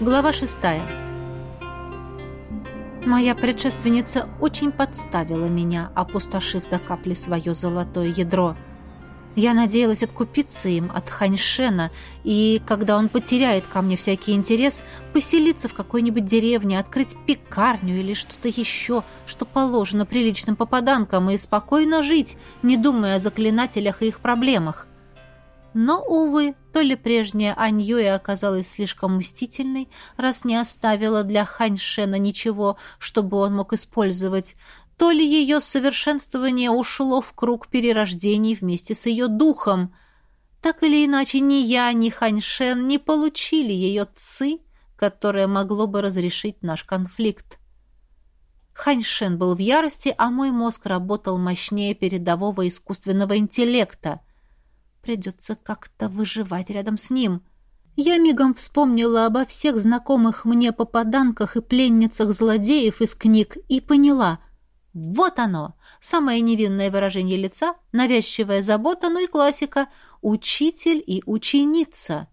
Глава шестая. Моя предшественница очень подставила меня, опустошив до капли свое золотое ядро. Я надеялась откупиться им от Ханьшена, и, когда он потеряет ко мне всякий интерес, поселиться в какой-нибудь деревне, открыть пекарню или что-то еще, что положено приличным попаданкам, и спокойно жить, не думая о заклинателях и их проблемах. Но, увы, то ли прежняя Аньюэ оказалась слишком мстительной, раз не оставила для Ханьшена ничего, чтобы он мог использовать, то ли ее совершенствование ушло в круг перерождений вместе с ее духом. Так или иначе, ни я, ни Ханьшен не получили ее ци, которое могло бы разрешить наш конфликт. Ханьшен был в ярости, а мой мозг работал мощнее передового искусственного интеллекта — Придется как-то выживать рядом с ним. Я мигом вспомнила обо всех знакомых мне попаданках и пленницах злодеев из книг и поняла. Вот оно, самое невинное выражение лица, навязчивая забота, ну и классика «учитель и ученица».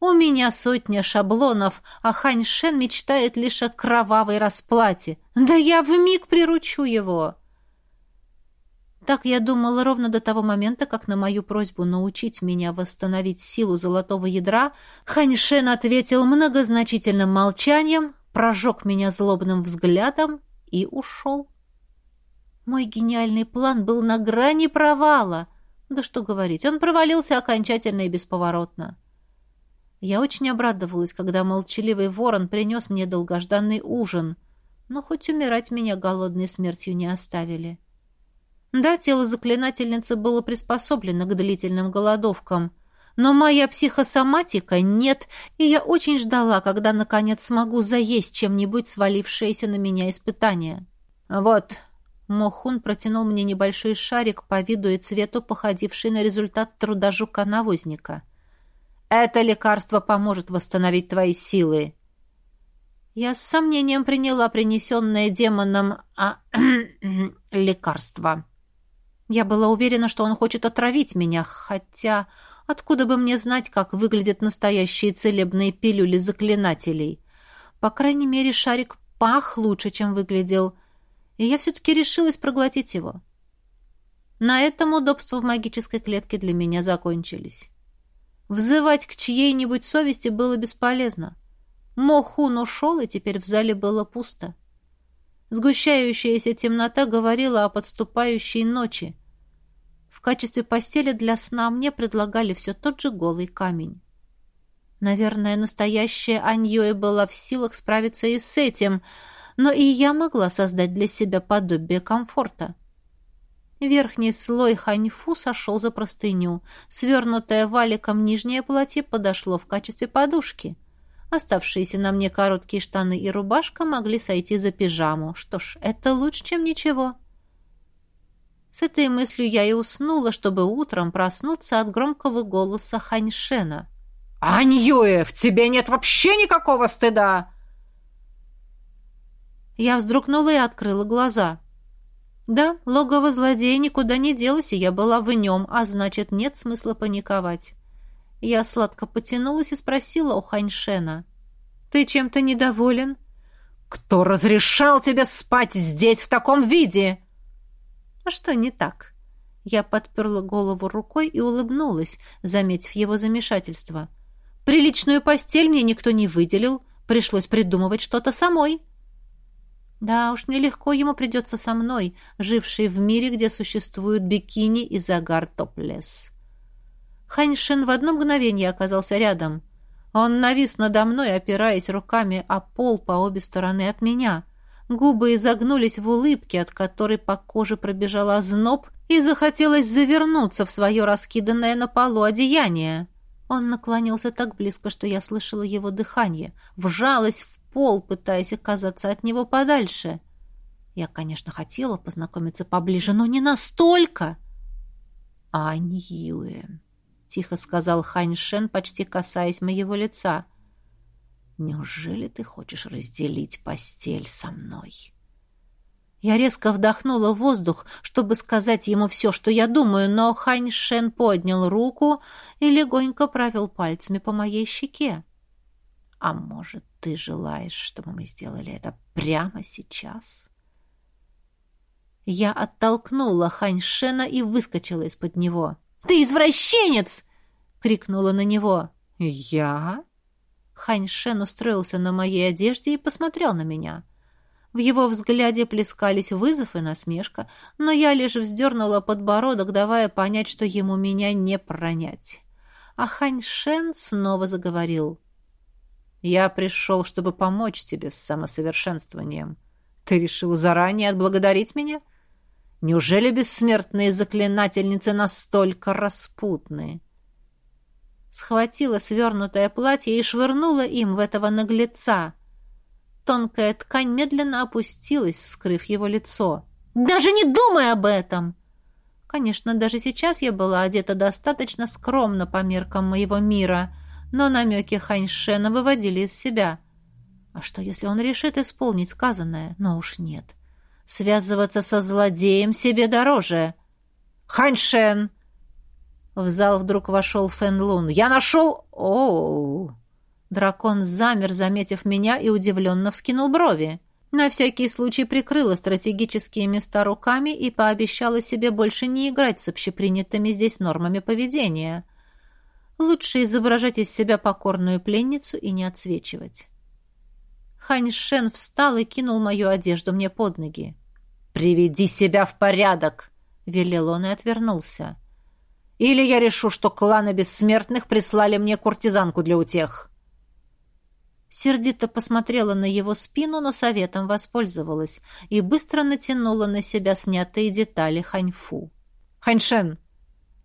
У меня сотня шаблонов, а Хань Шен мечтает лишь о кровавой расплате. Да я вмиг приручу его. Так я думала ровно до того момента, как на мою просьбу научить меня восстановить силу золотого ядра, Ханьшен ответил многозначительным молчанием, прожег меня злобным взглядом и ушел. Мой гениальный план был на грани провала. Да что говорить, он провалился окончательно и бесповоротно. Я очень обрадовалась, когда молчаливый ворон принес мне долгожданный ужин, но хоть умирать меня голодной смертью не оставили. — да, тело заклинательницы было приспособлено к длительным голодовкам, но моя психосоматика нет, и я очень ждала, когда, наконец, смогу заесть чем-нибудь свалившееся на меня испытание. «Вот», — Мохун протянул мне небольшой шарик по виду и цвету, походивший на результат труда жука-навозника. «Это лекарство поможет восстановить твои силы». Я с сомнением приняла принесенное демоном а, лекарство. Я была уверена, что он хочет отравить меня, хотя откуда бы мне знать, как выглядят настоящие целебные пилюли заклинателей? По крайней мере, шарик пах лучше, чем выглядел, и я все-таки решилась проглотить его. На этом удобства в магической клетке для меня закончились. Взывать к чьей-нибудь совести было бесполезно. Мохун ушел, и теперь в зале было пусто. Сгущающаяся темнота говорила о подступающей ночи. В качестве постели для сна мне предлагали все тот же голый камень. Наверное, настоящая Аньёэ была в силах справиться и с этим, но и я могла создать для себя подобие комфорта. Верхний слой ханьфу сошел за простыню. Свернутое валиком нижнее платье подошло в качестве подушки. Оставшиеся на мне короткие штаны и рубашка могли сойти за пижаму. Что ж, это лучше, чем ничего. С этой мыслью я и уснула, чтобы утром проснуться от громкого голоса Ханьшена. «Аньюэ, в тебе нет вообще никакого стыда!» Я вздрогнула и открыла глаза. Да, логово злодея никуда не делось, и я была в нем, а значит, нет смысла паниковать. Я сладко потянулась и спросила у Ханьшена. «Ты чем-то недоволен?» «Кто разрешал тебе спать здесь в таком виде?» А что не так? Я подперла голову рукой и улыбнулась, заметив его замешательство. Приличную постель мне никто не выделил, пришлось придумывать что-то самой. Да уж, нелегко ему придется со мной, жившей в мире, где существуют бикини и загар топлес. Ханьшин в одно мгновение оказался рядом. Он навис надо мной, опираясь руками о пол по обе стороны от меня — Губы изогнулись в улыбке, от которой по коже пробежал озноб, и захотелось завернуться в свое раскиданное на полу одеяние. Он наклонился так близко, что я слышала его дыхание, вжалась в пол, пытаясь оказаться от него подальше. Я, конечно, хотела познакомиться поближе, но не настолько. «Аньюэ», — тихо сказал Хань Шен, почти касаясь моего лица. Неужели ты хочешь разделить постель со мной? Я резко вдохнула воздух, чтобы сказать ему все, что я думаю, но Хань Шен поднял руку и легонько провел пальцами по моей щеке. «А может, ты желаешь, чтобы мы сделали это прямо сейчас?» Я оттолкнула Хань Шена и выскочила из-под него. «Ты извращенец!» — крикнула на него. «Я?» Хань Шен устроился на моей одежде и посмотрел на меня. В его взгляде плескались вызов и насмешка, но я лишь вздернула подбородок, давая понять, что ему меня не пронять. А Хань Шен снова заговорил. «Я пришел, чтобы помочь тебе с самосовершенствованием. Ты решил заранее отблагодарить меня? Неужели бессмертные заклинательницы настолько распутные?» Схватила свернутое платье и швырнула им в этого наглеца — Тонкая ткань медленно опустилась, скрыв его лицо. «Даже не думай об этом!» Конечно, даже сейчас я была одета достаточно скромно по меркам моего мира, но намеки Ханьшена выводили из себя. А что, если он решит исполнить сказанное? Но уж нет. Связываться со злодеем себе дороже. «Ханьшен!» В зал вдруг вошел Фэн Лун. «Я нашел...» «Оу!» Дракон замер, заметив меня, и удивленно вскинул брови. На всякий случай прикрыла стратегические места руками и пообещала себе больше не играть с общепринятыми здесь нормами поведения. Лучше изображать из себя покорную пленницу и не отсвечивать. Хань Шен встал и кинул мою одежду мне под ноги. «Приведи себя в порядок!» — велел он и отвернулся. «Или я решу, что кланы бессмертных прислали мне куртизанку для утех». Сердито посмотрела на его спину, но советом воспользовалась и быстро натянула на себя снятые детали ханьфу. «Ханьшен!»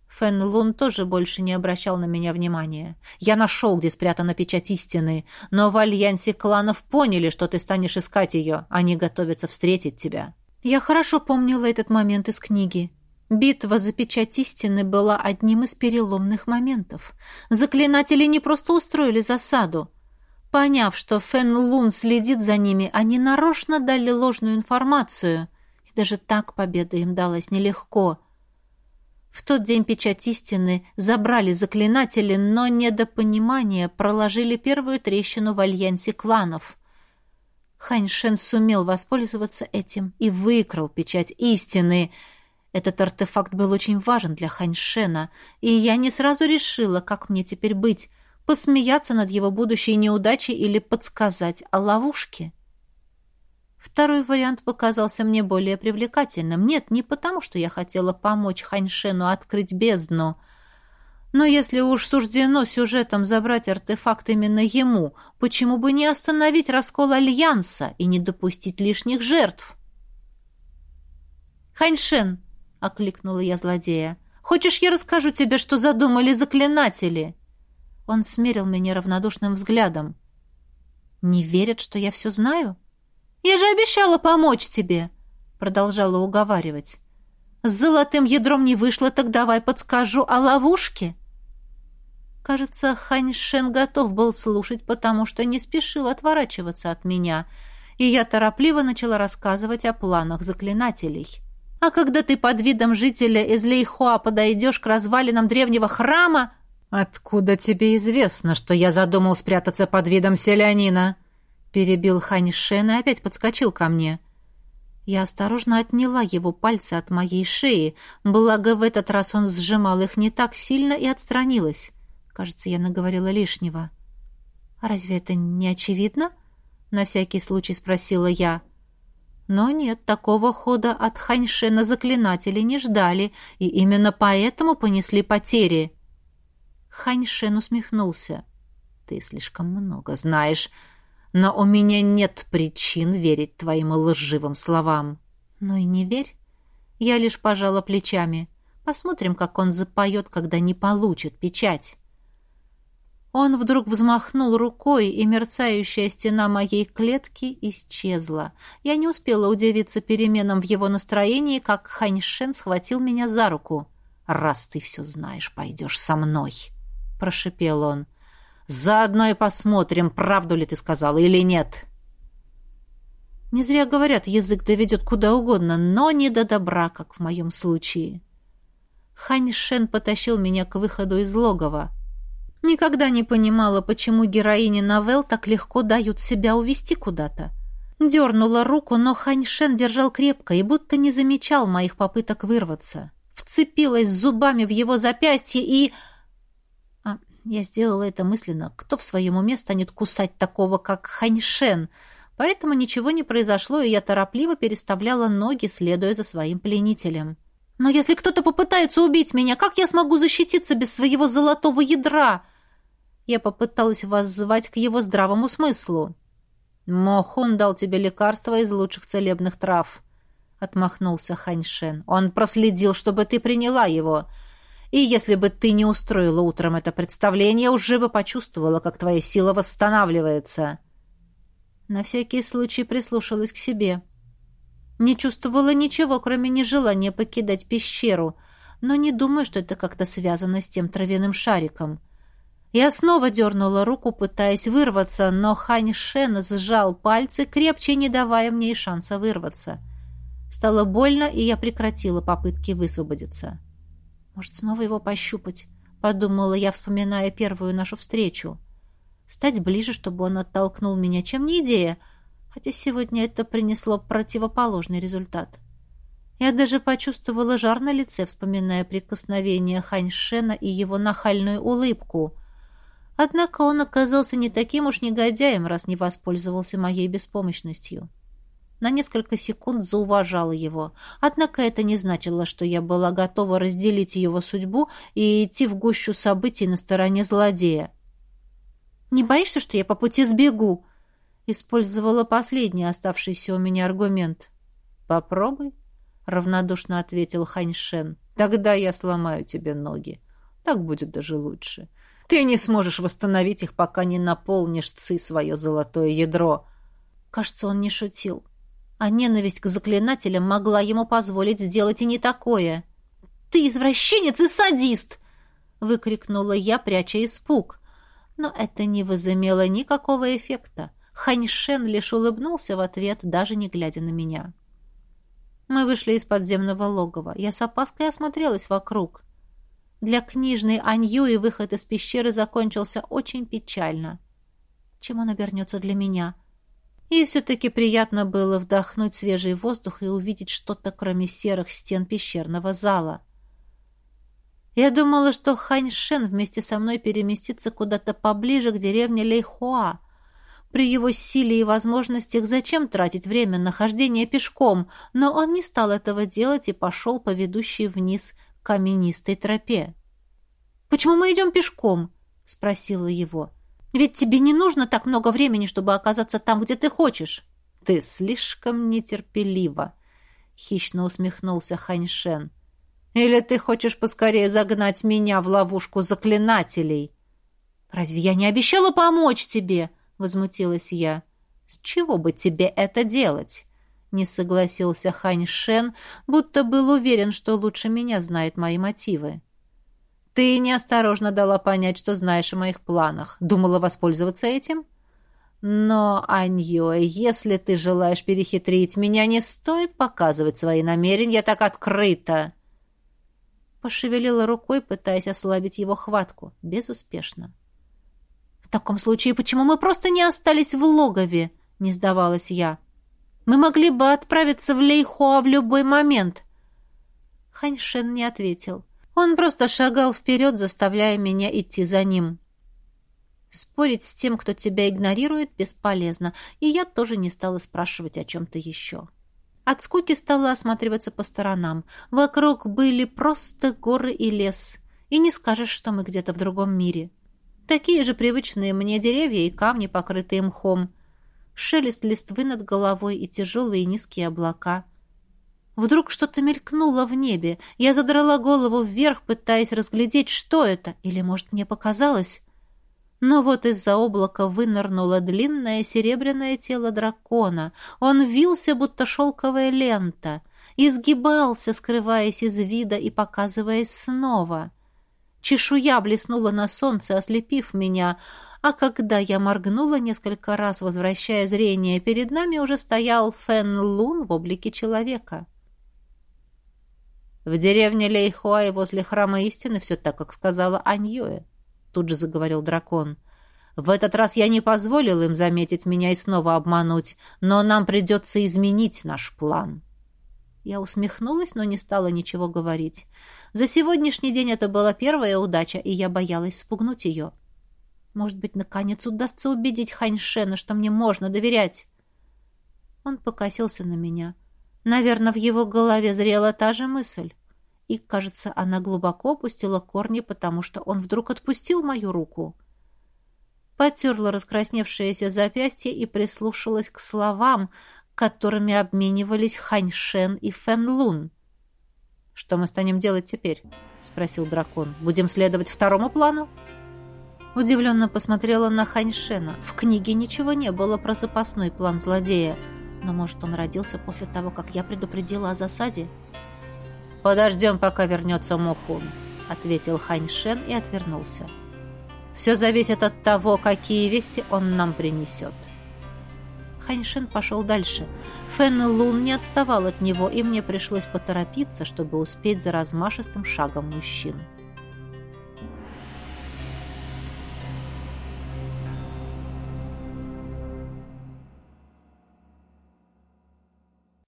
Фэн Лун тоже больше не обращал на меня внимания. «Я нашел, где спрятана печать истины, но в альянсе кланов поняли, что ты станешь искать ее. Они готовятся встретить тебя». Я хорошо помнила этот момент из книги. Битва за печать истины была одним из переломных моментов. Заклинатели не просто устроили засаду. Поняв, что Фэн Лун следит за ними, они нарочно дали ложную информацию. И даже так победа им далась нелегко. В тот день печать истины забрали заклинатели, но недопонимание проложили первую трещину в альянсе кланов. Хань Шен сумел воспользоваться этим и выкрал печать истины. Этот артефакт был очень важен для Хань Шена, и я не сразу решила, как мне теперь быть посмеяться над его будущей неудачей или подсказать о ловушке. Второй вариант показался мне более привлекательным. Нет, не потому, что я хотела помочь Ханьшену открыть бездну. Но если уж суждено сюжетом забрать артефакт именно ему, почему бы не остановить раскол Альянса и не допустить лишних жертв? «Ханьшен!» — окликнула я злодея. «Хочешь, я расскажу тебе, что задумали заклинатели?» Он смерил меня равнодушным взглядом. «Не верят, что я все знаю?» «Я же обещала помочь тебе!» Продолжала уговаривать. «С золотым ядром не вышло, так давай подскажу о ловушке!» Кажется, Хань Шен готов был слушать, потому что не спешил отворачиваться от меня, и я торопливо начала рассказывать о планах заклинателей. «А когда ты под видом жителя из Лейхуа подойдешь к развалинам древнего храма...» «Откуда тебе известно, что я задумал спрятаться под видом селянина?» Перебил Хань Шен и опять подскочил ко мне. Я осторожно отняла его пальцы от моей шеи, благо в этот раз он сжимал их не так сильно и отстранилась. Кажется, я наговорила лишнего. «А разве это не очевидно?» — на всякий случай спросила я. Но нет, такого хода от Ханьшена заклинатели не ждали, и именно поэтому понесли потери — Ханьшен усмехнулся. «Ты слишком много знаешь, но у меня нет причин верить твоим лживым словам». «Ну и не верь. Я лишь пожала плечами. Посмотрим, как он запоет, когда не получит печать». Он вдруг взмахнул рукой, и мерцающая стена моей клетки исчезла. Я не успела удивиться переменам в его настроении, как Ханьшен схватил меня за руку. «Раз ты все знаешь, пойдешь со мной». — прошипел он. «Заодно и посмотрим, правду ли ты сказала или нет». Не зря говорят, язык доведет куда угодно, но не до добра, как в моем случае. Хань Шен потащил меня к выходу из логова. Никогда не понимала, почему героини новелл так легко дают себя увести куда-то. Дернула руку, но Хань Шен держал крепко и будто не замечал моих попыток вырваться. Вцепилась зубами в его запястье и... Я сделала это мысленно. Кто в своем уме станет кусать такого, как Хань Шен? Поэтому ничего не произошло, и я торопливо переставляла ноги, следуя за своим пленителем. Но если кто-то попытается убить меня, как я смогу защититься без своего золотого ядра? Я попыталась воззвать к его здравому смыслу. Мохун дал тебе лекарство из лучших целебных трав, отмахнулся Ханьшен. Он проследил, чтобы ты приняла его. И если бы ты не устроила утром это представление, уже бы почувствовала, как твоя сила восстанавливается. На всякий случай прислушалась к себе. Не чувствовала ничего, кроме нежелания покидать пещеру, но не думаю, что это как-то связано с тем травяным шариком. Я снова дернула руку, пытаясь вырваться, но Хань Шен сжал пальцы, крепче не давая мне и шанса вырваться. Стало больно, и я прекратила попытки высвободиться. «Может, снова его пощупать?» — подумала я, вспоминая первую нашу встречу. «Стать ближе, чтобы он оттолкнул меня, чем не идея, хотя сегодня это принесло противоположный результат. Я даже почувствовала жар на лице, вспоминая прикосновение Ханьшена и его нахальную улыбку. Однако он оказался не таким уж негодяем, раз не воспользовался моей беспомощностью. На несколько секунд зауважала его. Однако это не значило, что я была готова разделить его судьбу и идти в гущу событий на стороне злодея. «Не боишься, что я по пути сбегу?» Использовала последний оставшийся у меня аргумент. «Попробуй», — равнодушно ответил Ханьшен. «Тогда я сломаю тебе ноги. Так будет даже лучше. Ты не сможешь восстановить их, пока не наполнишь ци свое золотое ядро». Кажется, он не шутил. А ненависть к заклинателям могла ему позволить сделать и не такое. «Ты извращенец и садист!» — выкрикнула я, пряча испуг. Но это не возымело никакого эффекта. Ханьшен лишь улыбнулся в ответ, даже не глядя на меня. Мы вышли из подземного логова. Я с опаской осмотрелась вокруг. Для книжной Анью и выход из пещеры закончился очень печально. Чем он обернется для меня? И все-таки приятно было вдохнуть свежий воздух и увидеть что-то, кроме серых стен пещерного зала. Я думала, что Ханьшен вместе со мной переместится куда-то поближе к деревне Лейхуа, при его силе и возможностях зачем тратить время на хождение пешком, но он не стал этого делать и пошел по ведущей вниз каменистой тропе. «Почему мы идем пешком?» — спросила его. «Ведь тебе не нужно так много времени, чтобы оказаться там, где ты хочешь». «Ты слишком нетерпелива», — хищно усмехнулся Ханьшен. «Или ты хочешь поскорее загнать меня в ловушку заклинателей?» «Разве я не обещала помочь тебе?» — возмутилась я. «С чего бы тебе это делать?» — не согласился Хань Шен, будто был уверен, что лучше меня знает мои мотивы. «Ты неосторожно дала понять, что знаешь о моих планах. Думала воспользоваться этим?» «Но, Аньё, если ты желаешь перехитрить меня, не стоит показывать свои намерения так открыто!» Пошевелила рукой, пытаясь ослабить его хватку. Безуспешно. «В таком случае почему мы просто не остались в логове?» — не сдавалась я. «Мы могли бы отправиться в Лейхуа в любой момент». Ханьшен не ответил. Он просто шагал вперед, заставляя меня идти за ним. Спорить с тем, кто тебя игнорирует, бесполезно, и я тоже не стала спрашивать о чем-то еще. От скуки стала осматриваться по сторонам. Вокруг были просто горы и лес, и не скажешь, что мы где-то в другом мире. Такие же привычные мне деревья и камни, покрытые мхом. Шелест листвы над головой и тяжелые низкие облака. Вдруг что-то мелькнуло в небе. Я задрала голову вверх, пытаясь разглядеть, что это. Или, может, мне показалось? Но вот из-за облака вынырнуло длинное серебряное тело дракона. Он вился, будто шелковая лента. Изгибался, скрываясь из вида и показываясь снова. — Чешуя блеснула на солнце, ослепив меня, а когда я моргнула несколько раз, возвращая зрение, перед нами уже стоял Фэн Лун в облике человека. В деревне Лейхуай возле храма истины все так, как сказала Аньюэ. Тут же заговорил дракон. В этот раз я не позволил им заметить меня и снова обмануть, но нам придется изменить наш план. Я усмехнулась, но не стала ничего говорить. За сегодняшний день это была первая удача, и я боялась спугнуть ее. Может быть, наконец удастся убедить Ханьшена, что мне можно доверять. Он покосился на меня. Наверное, в его голове зрела та же мысль. И, кажется, она глубоко опустила корни, потому что он вдруг отпустил мою руку. Потерла раскрасневшееся запястье и прислушалась к словам, которыми обменивались Ханьшен и Фэнлун. «Что мы станем делать теперь?» — спросил дракон. «Будем следовать второму плану?» Удивленно посмотрела на Ханьшена. В книге ничего не было про запасной план злодея. Но, может, он родился после того, как я предупредила о засаде? «Подождем, пока вернется Мохун», — ответил Ханьшен и отвернулся. «Все зависит от того, какие вести он нам принесет». Ханьшин пошел дальше. Фэн Лун не отставал от него, и мне пришлось поторопиться, чтобы успеть за размашистым шагом мужчин.